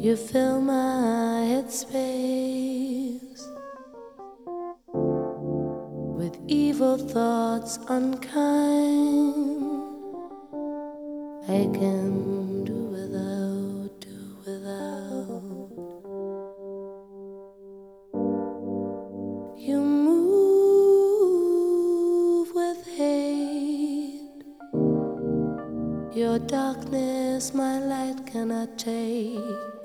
You fill my headspace with evil thoughts unkind. I can do without, do without. You move with hate. Your darkness, my light cannot take.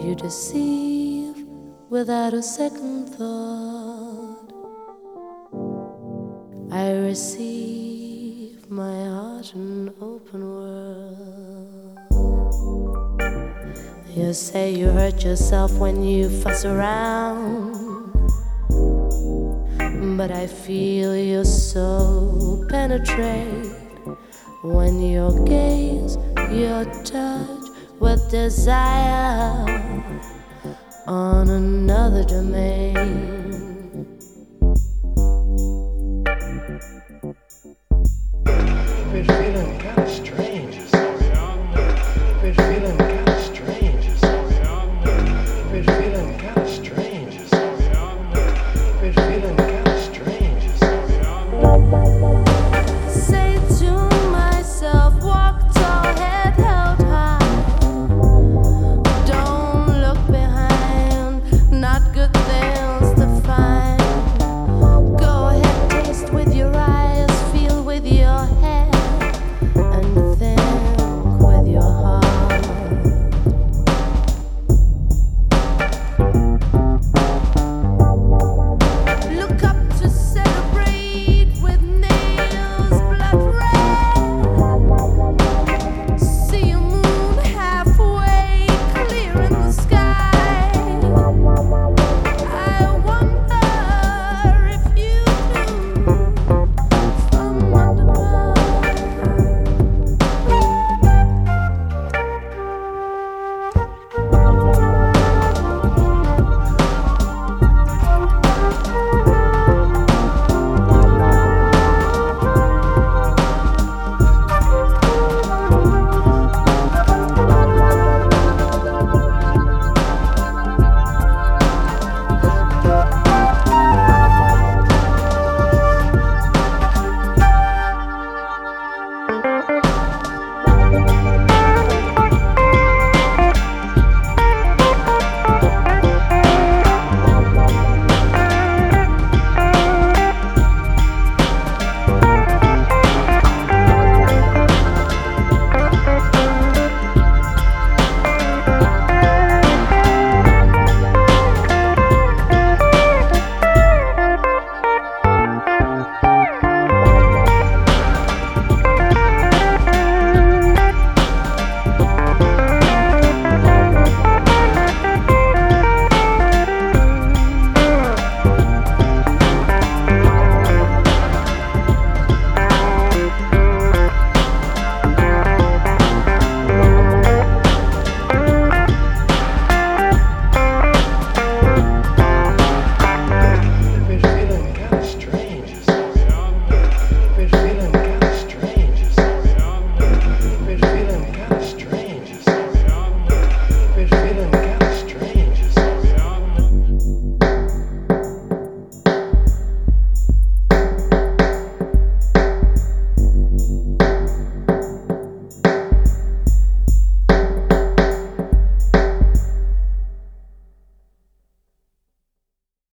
You deceive without a second thought. I receive my heart an open world. You say you hurt yourself when you fuss around. But I feel your soul penetrate when your gaze, your touch with desire on another domain. Been feeling kind of strange. Been feeling kind of strange. Been feeling kind of strange.